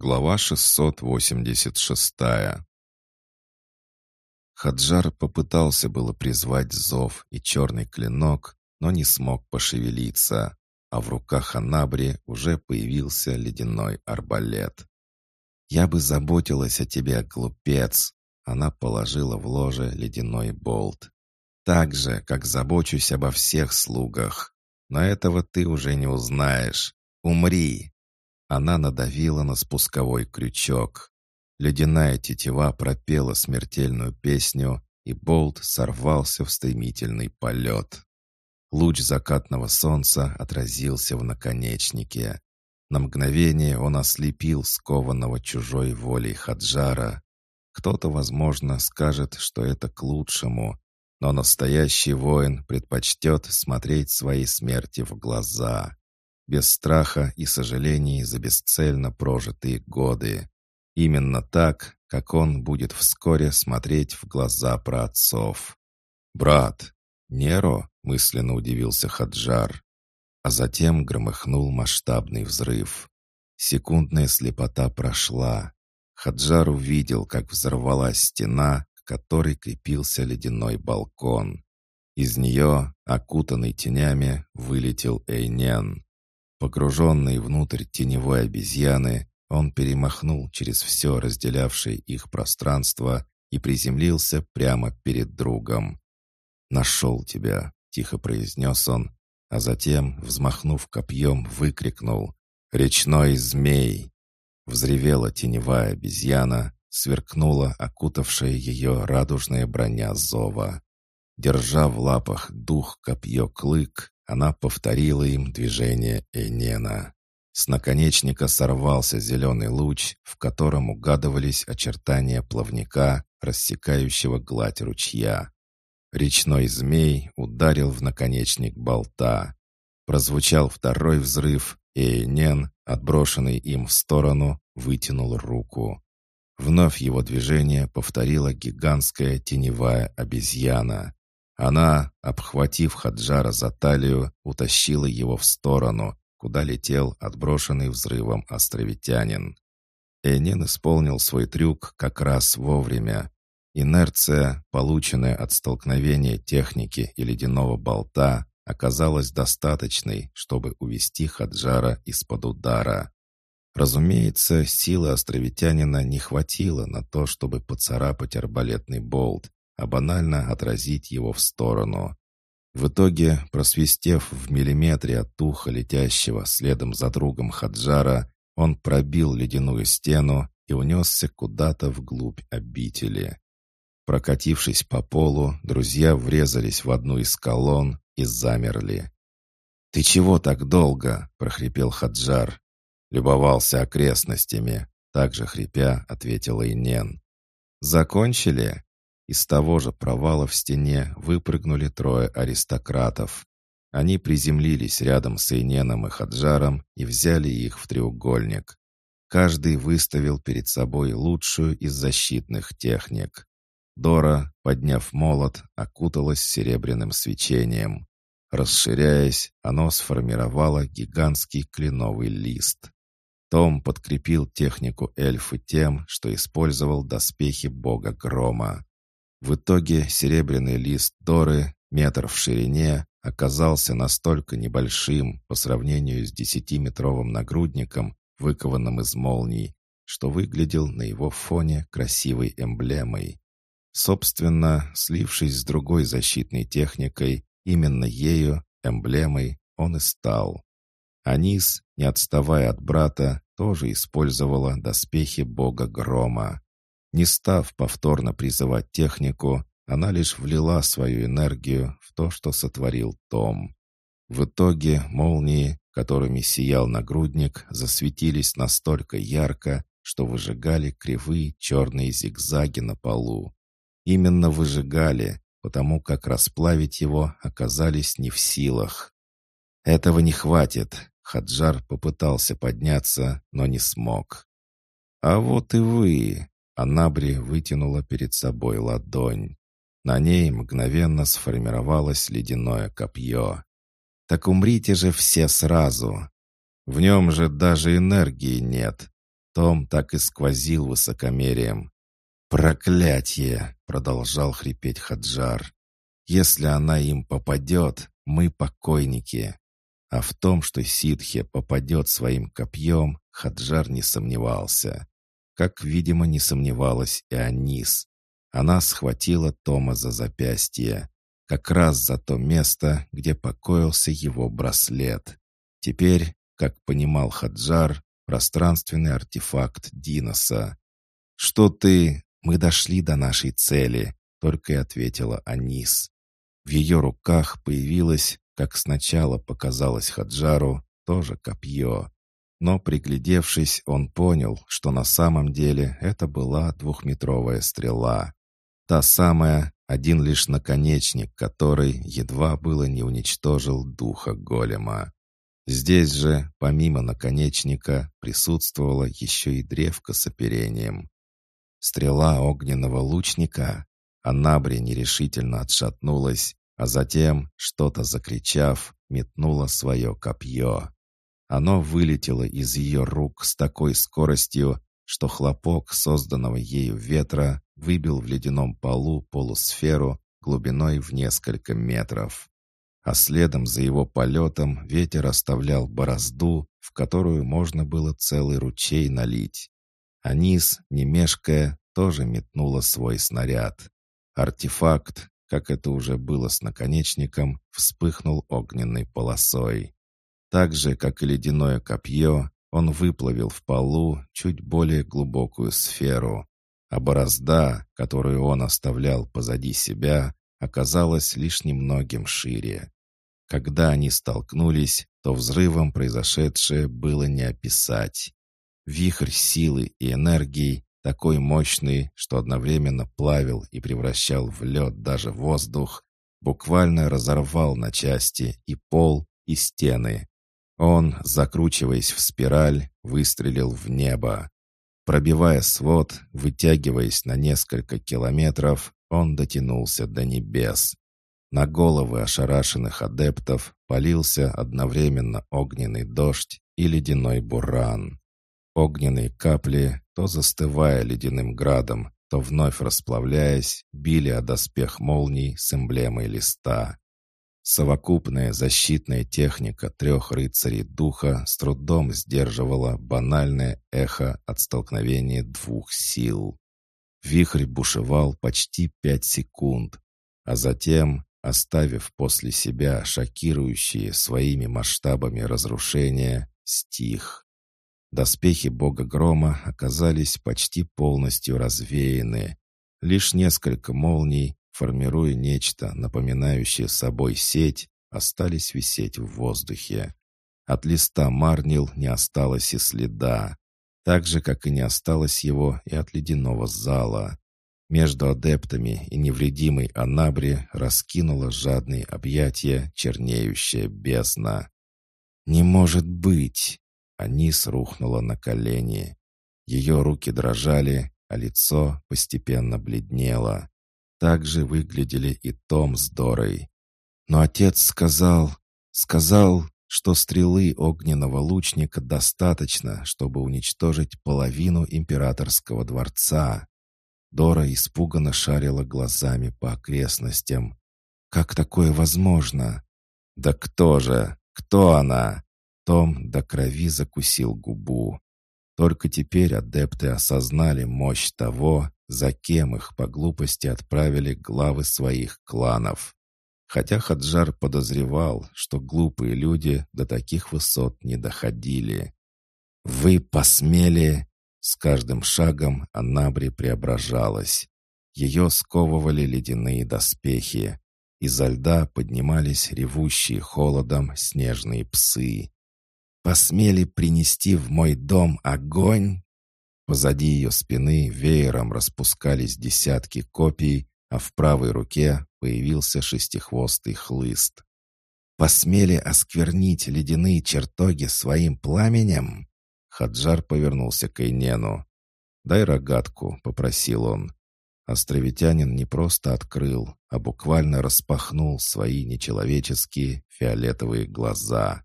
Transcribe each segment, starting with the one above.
Глава 686 Хаджар попытался было призвать зов и черный клинок, но не смог пошевелиться, а в руках Анабри уже появился ледяной арбалет. «Я бы заботилась о тебе, глупец!» Она положила в ложе ледяной болт. «Так же, как забочусь обо всех слугах. Но этого ты уже не узнаешь. Умри!» Она надавила на спусковой крючок. Ледяная тетива пропела смертельную песню, и болт сорвался в стремительный полет. Луч закатного солнца отразился в наконечнике. На мгновение он ослепил скованного чужой волей Хаджара. Кто-то, возможно, скажет, что это к лучшему, но настоящий воин предпочтет смотреть своей смерти в глаза без страха и сожалений за бесцельно прожитые годы. Именно так, как он будет вскоре смотреть в глаза праотцов. «Брат!» «Неро?» — мысленно удивился Хаджар. А затем громыхнул масштабный взрыв. Секундная слепота прошла. Хаджар увидел, как взорвалась стена, к которой крепился ледяной балкон. Из нее, окутанный тенями, вылетел Эйнен. Погруженный внутрь теневой обезьяны, он перемахнул через все разделявшее их пространство и приземлился прямо перед другом. «Нашел тебя», — тихо произнес он, а затем, взмахнув копьем, выкрикнул «Речной змей!». Взревела теневая обезьяна, сверкнула окутавшая ее радужная броня зова. Держа в лапах дух копье клык, она повторила им движение Энена. С наконечника сорвался зеленый луч, в котором угадывались очертания плавника, рассекающего гладь ручья. Речной змей ударил в наконечник болта. Прозвучал второй взрыв, и Энен, отброшенный им в сторону, вытянул руку. Вновь его движение повторила гигантская теневая обезьяна. Она, обхватив Хаджара за талию, утащила его в сторону, куда летел отброшенный взрывом островитянин. Энин исполнил свой трюк как раз вовремя. Инерция, полученная от столкновения техники и ледяного болта, оказалась достаточной, чтобы увести Хаджара из-под удара. Разумеется, силы островитянина не хватило на то, чтобы поцарапать арбалетный болт, а банально отразить его в сторону. В итоге, просвистев в миллиметре от уха летящего следом за другом Хаджара, он пробил ледяную стену и унесся куда-то вглубь обители. Прокатившись по полу, друзья врезались в одну из колонн и замерли. «Ты чего так долго?» — прохрипел Хаджар. Любовался окрестностями. Также хрипя, ответила Инен. «Закончили?» Из того же провала в стене выпрыгнули трое аристократов. Они приземлились рядом с Эйненом и Хаджаром и взяли их в треугольник. Каждый выставил перед собой лучшую из защитных техник. Дора, подняв молот, окуталась серебряным свечением. Расширяясь, оно сформировало гигантский кленовый лист. Том подкрепил технику эльфы тем, что использовал доспехи бога грома. В итоге серебряный лист Доры, метр в ширине, оказался настолько небольшим по сравнению с десятиметровым нагрудником, выкованным из молний, что выглядел на его фоне красивой эмблемой. Собственно, слившись с другой защитной техникой, именно ею, эмблемой, он и стал. Анис, не отставая от брата, тоже использовала доспехи бога грома. Не став повторно призывать технику, она лишь влила свою энергию в то, что сотворил Том. В итоге молнии, которыми сиял нагрудник, засветились настолько ярко, что выжигали кривые черные зигзаги на полу. Именно выжигали, потому как расплавить его оказались не в силах. «Этого не хватит», — Хаджар попытался подняться, но не смог. «А вот и вы», Анабри вытянула перед собой ладонь. На ней мгновенно сформировалось ледяное копье. «Так умрите же все сразу! В нем же даже энергии нет. Том так и сквозил высокомерием. «Проклятие!» — продолжал хрипеть Хаджар. «Если она им попадет, мы покойники». А в том, что ситхе попадет своим копьем, Хаджар не сомневался. Как, видимо, не сомневалась и Анис. Она схватила Тома за запястье. Как раз за то место, где покоился его браслет. Теперь, как понимал Хаджар, пространственный артефакт Диноса. «Что ты...» «Мы дошли до нашей цели», — только и ответила Анис. В ее руках появилось, как сначала показалось Хаджару, тоже копье. Но, приглядевшись, он понял, что на самом деле это была двухметровая стрела. Та самая, один лишь наконечник, который едва было не уничтожил духа голема. Здесь же, помимо наконечника, присутствовала еще и древко с оперением. Стрела огненного лучника. Анабри нерешительно отшатнулась, а затем, что-то закричав, метнула свое копье. Оно вылетело из ее рук с такой скоростью, что хлопок созданного ею ветра выбил в ледяном полу полусферу глубиной в несколько метров. А следом за его полетом ветер оставлял борозду, в которую можно было целый ручей налить. А низ, не мешкая, тоже метнула свой снаряд. Артефакт, как это уже было с наконечником, вспыхнул огненной полосой. Так же, как и ледяное копье, он выплавил в полу чуть более глубокую сферу, а борозда, которую он оставлял позади себя, оказалась лишь немногим шире. Когда они столкнулись, то взрывом произошедшее было не описать. Вихрь силы и энергии, такой мощный, что одновременно плавил и превращал в лед даже воздух, буквально разорвал на части и пол, и стены. Он, закручиваясь в спираль, выстрелил в небо. Пробивая свод, вытягиваясь на несколько километров, он дотянулся до небес. На головы ошарашенных адептов полился одновременно огненный дождь и ледяной буран. Огненные капли, то застывая ледяным градом, то вновь расплавляясь, били о доспех молний с эмблемой листа. Совокупная защитная техника трех рыцарей духа с трудом сдерживала банальное эхо от столкновения двух сил. Вихрь бушевал почти пять секунд, а затем, оставив после себя шокирующие своими масштабами разрушения, стих. Доспехи бога грома оказались почти полностью развеяны. Лишь несколько молний формируя нечто, напоминающее собой сеть, остались висеть в воздухе. От листа Марнил не осталось и следа, так же, как и не осталось его и от ледяного зала. Между адептами и невредимой Анабри раскинула жадные объятия чернеющая бездна. «Не может быть!» Анис рухнула на колени. Ее руки дрожали, а лицо постепенно бледнело. Так же выглядели и Том с Дорой. Но отец сказал, сказал, что стрелы огненного лучника достаточно, чтобы уничтожить половину императорского дворца. Дора испуганно шарила глазами по окрестностям. «Как такое возможно?» «Да кто же? Кто она?» Том до крови закусил губу. Только теперь адепты осознали мощь того, за кем их по глупости отправили главы своих кланов. Хотя Хаджар подозревал, что глупые люди до таких высот не доходили. «Вы посмели...» С каждым шагом Анабри преображалась. Ее сковывали ледяные доспехи. Изо льда поднимались ревущие холодом снежные псы. «Посмели принести в мой дом огонь?» Позади ее спины веером распускались десятки копий, а в правой руке появился шестихвостый хлыст. «Посмели осквернить ледяные чертоги своим пламенем?» Хаджар повернулся к Эйнену. «Дай рогатку», — попросил он. Островитянин не просто открыл, а буквально распахнул свои нечеловеческие фиолетовые глаза.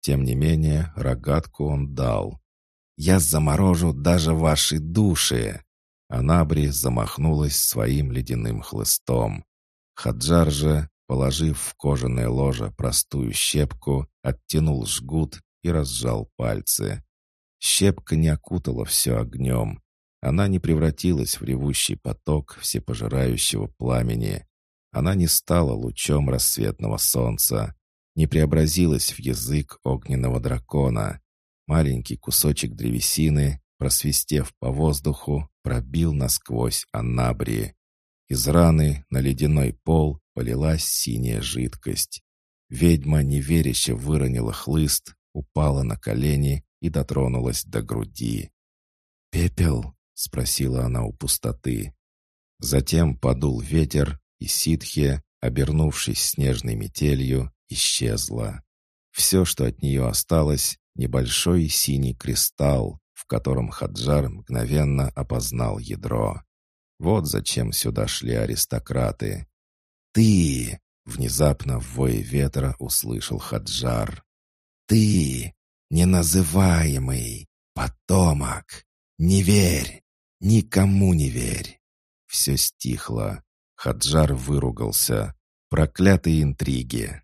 Тем не менее, рогатку он дал, Я заморожу даже ваши души!» Анабри замахнулась своим ледяным хлыстом. Хаджар же, положив в кожаное ложе простую щепку, оттянул жгут и разжал пальцы. Щепка не окутала все огнем. Она не превратилась в ревущий поток всепожирающего пламени. Она не стала лучом рассветного солнца, не преобразилась в язык огненного дракона. Маленький кусочек древесины, просвистев по воздуху, пробил насквозь Аннабри. Из раны на ледяной пол полилась синяя жидкость. Ведьма неверяще выронила хлыст, упала на колени и дотронулась до груди. «Пепел?» — спросила она у пустоты. Затем подул ветер, и ситхи, обернувшись снежной метелью, исчезла. Все, что от нее осталось, небольшой синий кристалл, в котором Хаджар мгновенно опознал ядро. Вот зачем сюда шли аристократы. «Ты!» — внезапно в вое ветра услышал Хаджар. «Ты! Неназываемый! Потомок! Не верь! Никому не верь!» Все стихло. Хаджар выругался. Проклятые интриги.